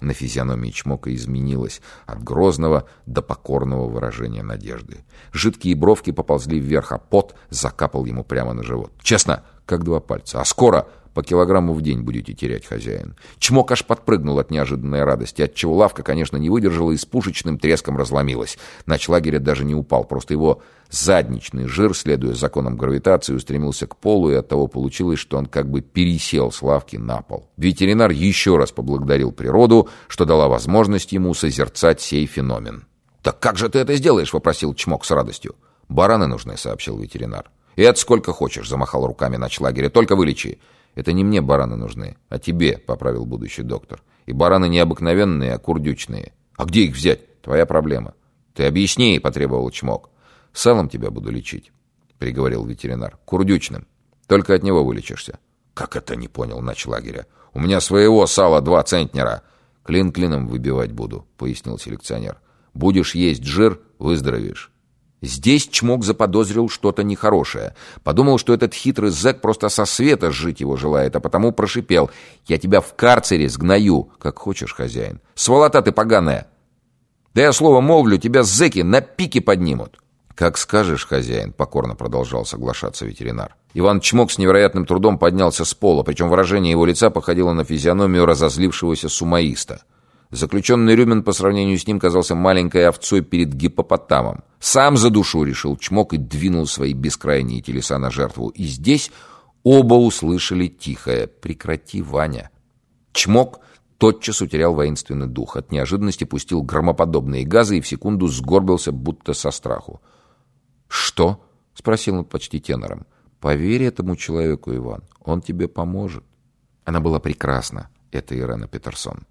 На физиономии чмока изменилось от грозного до покорного выражения надежды. Жидкие бровки поползли вверх, а пот закапал ему прямо на живот. «Честно, как два пальца. А скоро по килограмму в день будете терять, хозяин». Чмок аж подпрыгнул от неожиданной радости, отчего лавка, конечно, не выдержала и с пушечным треском разломилась. Начлагеря даже не упал, просто его задничный жир, следуя законам гравитации, устремился к полу, и оттого получилось, что он как бы пересел с лавки на пол. Ветеринар еще раз поблагодарил природу, что дала возможность ему созерцать сей феномен. «Так как же ты это сделаешь?» — вопросил Чмок с радостью. «Бараны нужны», — сообщил ветеринар. «И это сколько хочешь», — замахал руками начлагеря. «Только вылечи». «Это не мне бараны нужны, а тебе», — поправил будущий доктор. «И бараны не обыкновенные, а курдючные». «А где их взять?» «Твоя проблема». «Ты объясни», — потребовал Чмок. «Салом тебя буду лечить», — приговорил ветеринар. «Курдючным. Только от него вылечишься». «Как это не понял начлагеря? У меня своего сала два центнера». «Клин клином выбивать буду», — пояснил селекционер. «Будешь есть жир — выздоровеешь». Здесь Чмок заподозрил что-то нехорошее. Подумал, что этот хитрый зэк просто со света жить его желает, а потому прошипел. «Я тебя в карцере сгною, как хочешь, хозяин. Сволота ты поганая! Да я слово молвлю, тебя зэки на пике поднимут!» «Как скажешь, хозяин», — покорно продолжал соглашаться ветеринар. Иван Чмок с невероятным трудом поднялся с пола, причем выражение его лица походило на физиономию разозлившегося сумаиста. Заключенный Рюмин по сравнению с ним казался маленькой овцой перед гипопотамом. Сам за душу решил Чмок и двинул свои бескрайние телеса на жертву. И здесь оба услышали тихое «Прекрати, Ваня». Чмок тотчас утерял воинственный дух. От неожиданности пустил громоподобные газы и в секунду сгорбился, будто со страху. «Что?» — спросил он почти тенором. «Поверь этому человеку, Иван, он тебе поможет». Она была прекрасна, это Ирена Петерсон.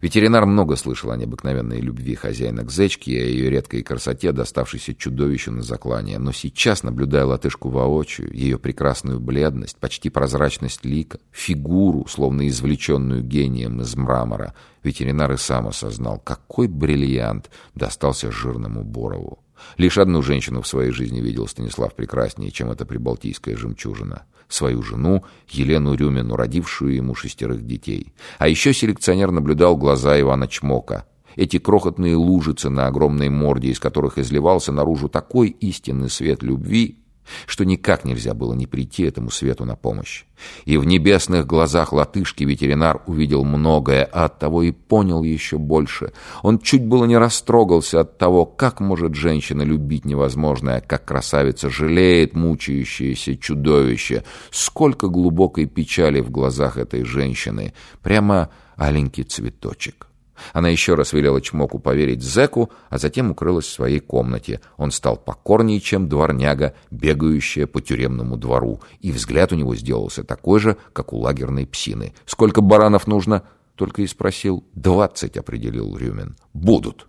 Ветеринар много слышал о необыкновенной любви хозяина к зечке и о ее редкой красоте, доставшейся чудовищу на заклание. Но сейчас, наблюдая латышку воочию, ее прекрасную бледность, почти прозрачность лика, фигуру, словно извлеченную гением из мрамора, ветеринар и сам осознал, какой бриллиант достался жирному Борову. Лишь одну женщину в своей жизни видел Станислав прекраснее, чем эта прибалтийская жемчужина. Свою жену, Елену Рюмину, родившую ему шестерых детей. А еще селекционер наблюдал глаза Ивана Чмока. Эти крохотные лужицы на огромной морде, из которых изливался наружу такой истинный свет любви, что никак нельзя было не прийти этому свету на помощь. И в небесных глазах латышки ветеринар увидел многое, а оттого и понял еще больше. Он чуть было не растрогался от того, как может женщина любить невозможное, как красавица жалеет мучающееся чудовище, сколько глубокой печали в глазах этой женщины, прямо аленький цветочек. Она еще раз велела Чмоку поверить зэку, а затем укрылась в своей комнате. Он стал покорнее, чем дворняга, бегающая по тюремному двору, и взгляд у него сделался такой же, как у лагерной псины. «Сколько баранов нужно?» — только и спросил. «Двадцать», — определил Рюмин. «Будут».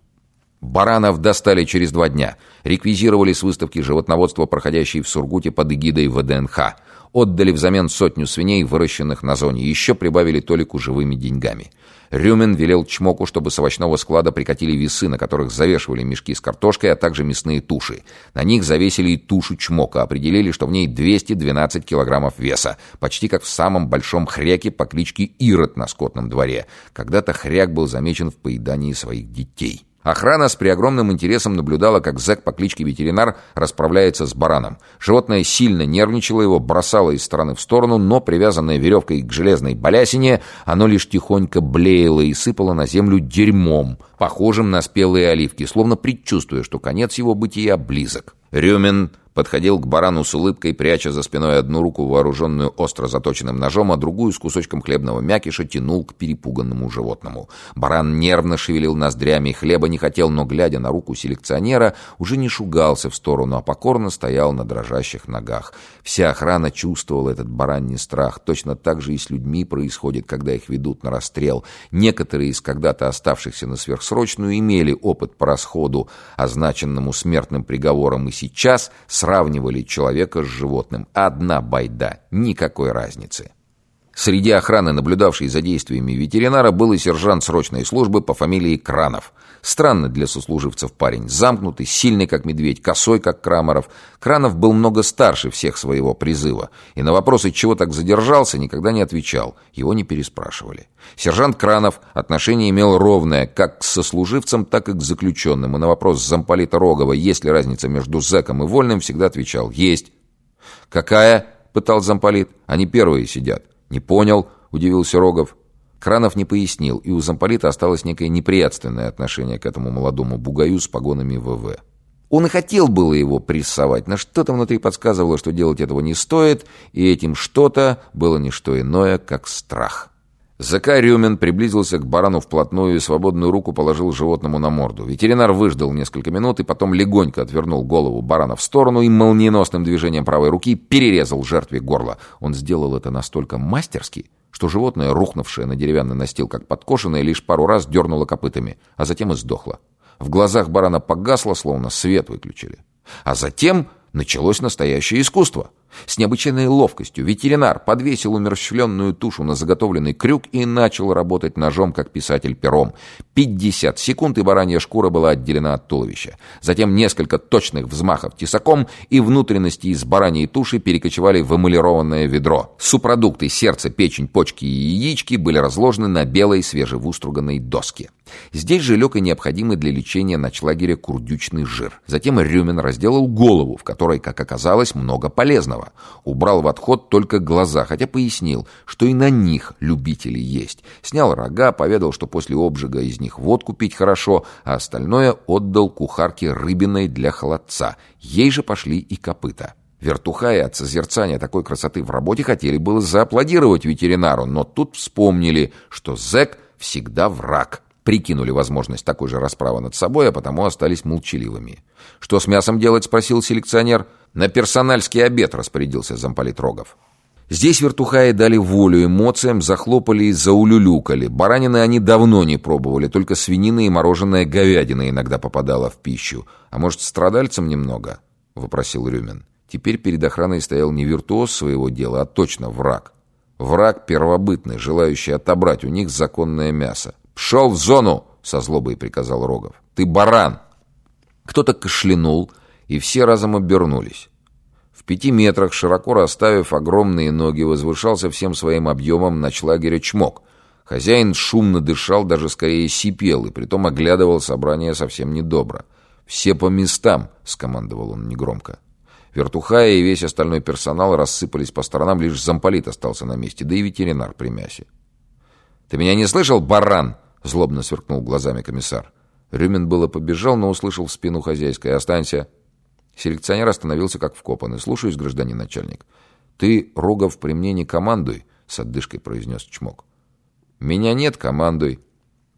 Баранов достали через два дня. Реквизировали с выставки животноводства, проходящей в Сургуте под эгидой ВДНХ. Отдали взамен сотню свиней, выращенных на зоне. Еще прибавили Толику живыми деньгами. Рюмин велел Чмоку, чтобы с овощного склада прикатили весы, на которых завешивали мешки с картошкой, а также мясные туши. На них завесили и тушу Чмока, определили, что в ней 212 килограммов веса, почти как в самом большом хряке по кличке Ирод на скотном дворе. Когда-то хряк был замечен в поедании своих детей. Охрана с преогромным интересом наблюдала, как зэк по кличке Ветеринар расправляется с бараном. Животное сильно нервничало его, бросало из стороны в сторону, но, привязанное веревкой к железной балясине, оно лишь тихонько блеяло и сыпало на землю дерьмом, похожим на спелые оливки, словно предчувствуя, что конец его бытия близок. Рюмин подходил к барану с улыбкой, пряча за спиной одну руку, вооруженную остро заточенным ножом, а другую с кусочком хлебного мякиша тянул к перепуганному животному. Баран нервно шевелил ноздрями, хлеба не хотел, но, глядя на руку селекционера, уже не шугался в сторону, а покорно стоял на дрожащих ногах. Вся охрана чувствовала этот баранний страх. Точно так же и с людьми происходит, когда их ведут на расстрел. Некоторые из когда-то оставшихся на сверхсрочную имели опыт по расходу, означенному смертным приговором, и сейчас с сравнивали человека с животным. Одна байда, никакой разницы. Среди охраны, наблюдавшей за действиями ветеринара, был и сержант срочной службы по фамилии Кранов. Странный для сослуживцев парень, замкнутый, сильный, как медведь, косой, как Крамаров. Кранов был много старше всех своего призыва, и на вопросы, чего так задержался, никогда не отвечал, его не переспрашивали. Сержант Кранов отношение имел ровное как к сослуживцам, так и к заключенным, и на вопрос замполита Рогова, есть ли разница между зэком и вольным, всегда отвечал «Есть». «Какая?» — пытал замполит. «Они первые сидят». «Не понял», — удивился Рогов. Кранов не пояснил, и у замполита осталось некое неприятственное отношение к этому молодому бугаю с погонами ВВ. Он и хотел было его прессовать, но что-то внутри подсказывало, что делать этого не стоит, и этим что-то было не что иное, как страх. ЗК Рюмин приблизился к барану вплотную и свободную руку положил животному на морду. Ветеринар выждал несколько минут и потом легонько отвернул голову барана в сторону и молниеносным движением правой руки перерезал жертве горло. Он сделал это настолько мастерски, что животное, рухнувшее на деревянный настил, как подкошенное, лишь пару раз дернуло копытами, а затем и сдохло. В глазах барана погасло, словно свет выключили. А затем началось настоящее искусство — с необычайной ловкостью ветеринар подвесил умерщвленную тушу на заготовленный крюк и начал работать ножом, как писатель пером. 50 секунд, и баранья шкура была отделена от туловища. Затем несколько точных взмахов тесаком, и внутренности из бараньей туши перекочевали в эмалированное ведро. Субпродукты сердце, печень, почки и яички были разложены на белой свежевуструганной доске. Здесь же лег и необходимый для лечения ночлагеря курдючный жир. Затем Рюмин разделал голову, в которой, как оказалось, много полезного. Убрал в отход только глаза, хотя пояснил, что и на них любители есть. Снял рога, поведал, что после обжига из них водку пить хорошо, а остальное отдал кухарке рыбиной для холодца. Ей же пошли и копыта. Вертухаи от созерцания такой красоты в работе хотели было зааплодировать ветеринару, но тут вспомнили, что зэк всегда враг прикинули возможность такой же расправы над собой, а потому остались молчаливыми. «Что с мясом делать?» — спросил селекционер. «На персональский обед», — распорядился замполит Рогов. Здесь вертухаи дали волю эмоциям, захлопали и заулюлюкали. Баранины они давно не пробовали, только свинина и мороженая говядина иногда попадала в пищу. «А может, страдальцам немного?» — вопросил Рюмин. Теперь перед охраной стоял не виртуоз своего дела, а точно враг. Враг первобытный, желающий отобрать у них законное мясо. «Пшел в зону!» — со злобой приказал Рогов. «Ты баран!» Кто-то кашлянул, и все разом обернулись. В пяти метрах, широко расставив огромные ноги, возвышался всем своим объемом ночлагеря чмок. Хозяин шумно дышал, даже скорее сипел, и притом оглядывал собрание совсем недобро. «Все по местам!» — скомандовал он негромко. Вертухая и весь остальной персонал рассыпались по сторонам, лишь замполит остался на месте, да и ветеринар при мясе. «Ты меня не слышал, баран?» Злобно сверкнул глазами комиссар. Рюмин было побежал, но услышал в спину хозяйской. «Останься!» Селекционер остановился как вкопанный. «Слушаюсь, гражданин начальник». «Ты, Рогов, при мне не командуй», — с отдышкой произнес Чмок. «Меня нет, командуй».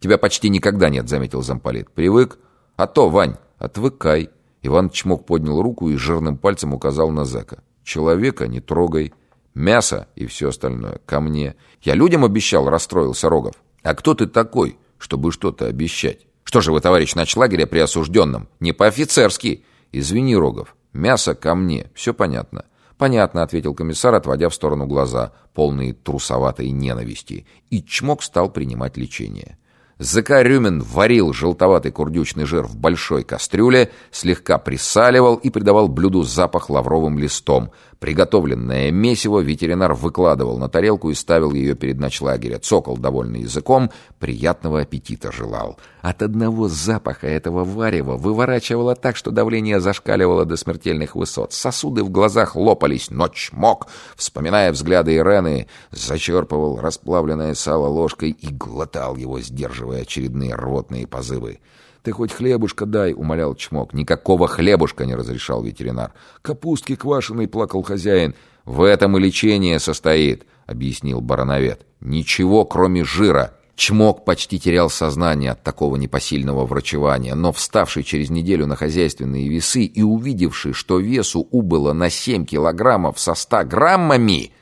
«Тебя почти никогда нет», — заметил замполит. «Привык?» «А то, Вань, отвыкай». Иван Чмок поднял руку и жирным пальцем указал на зэка. «Человека не трогай. Мясо и все остальное ко мне. Я людям обещал», — расстроился Рогов. А кто ты такой, чтобы что-то обещать? Что же вы, товарищ начлагеря, при осужденном? Не по-офицерски. Извини, Рогов, мясо ко мне, все понятно. «Понятно», — ответил комиссар, отводя в сторону глаза, полные трусоватой ненависти, и чмок стал принимать лечение. ЗК Рюмин варил желтоватый курдючный жир в большой кастрюле, слегка присаливал и придавал блюду запах лавровым листом. Приготовленное месиво ветеринар выкладывал на тарелку и ставил ее перед ночлагеря. Цокол, довольный языком, приятного аппетита желал. От одного запаха этого варева выворачивало так, что давление зашкаливало до смертельных высот. Сосуды в глазах лопались, но чмок, вспоминая взгляды Ирены, зачерпывал расплавленное сало ложкой и глотал его, сдерживая очередные рвотные позывы. «Ты хоть хлебушка дай», — умолял Чмок. «Никакого хлебушка не разрешал ветеринар». «Капустки квашеной», — плакал хозяин. «В этом и лечение состоит», — объяснил барановед. «Ничего, кроме жира». Чмок почти терял сознание от такого непосильного врачевания, но вставший через неделю на хозяйственные весы и увидевший, что весу убыло на 7 килограммов со 100 граммами,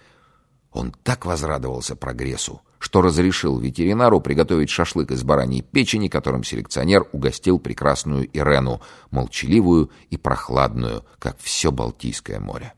он так возрадовался прогрессу, что разрешил ветеринару приготовить шашлык из бараньей печени, которым селекционер угостил прекрасную Ирену, молчаливую и прохладную, как все Балтийское море.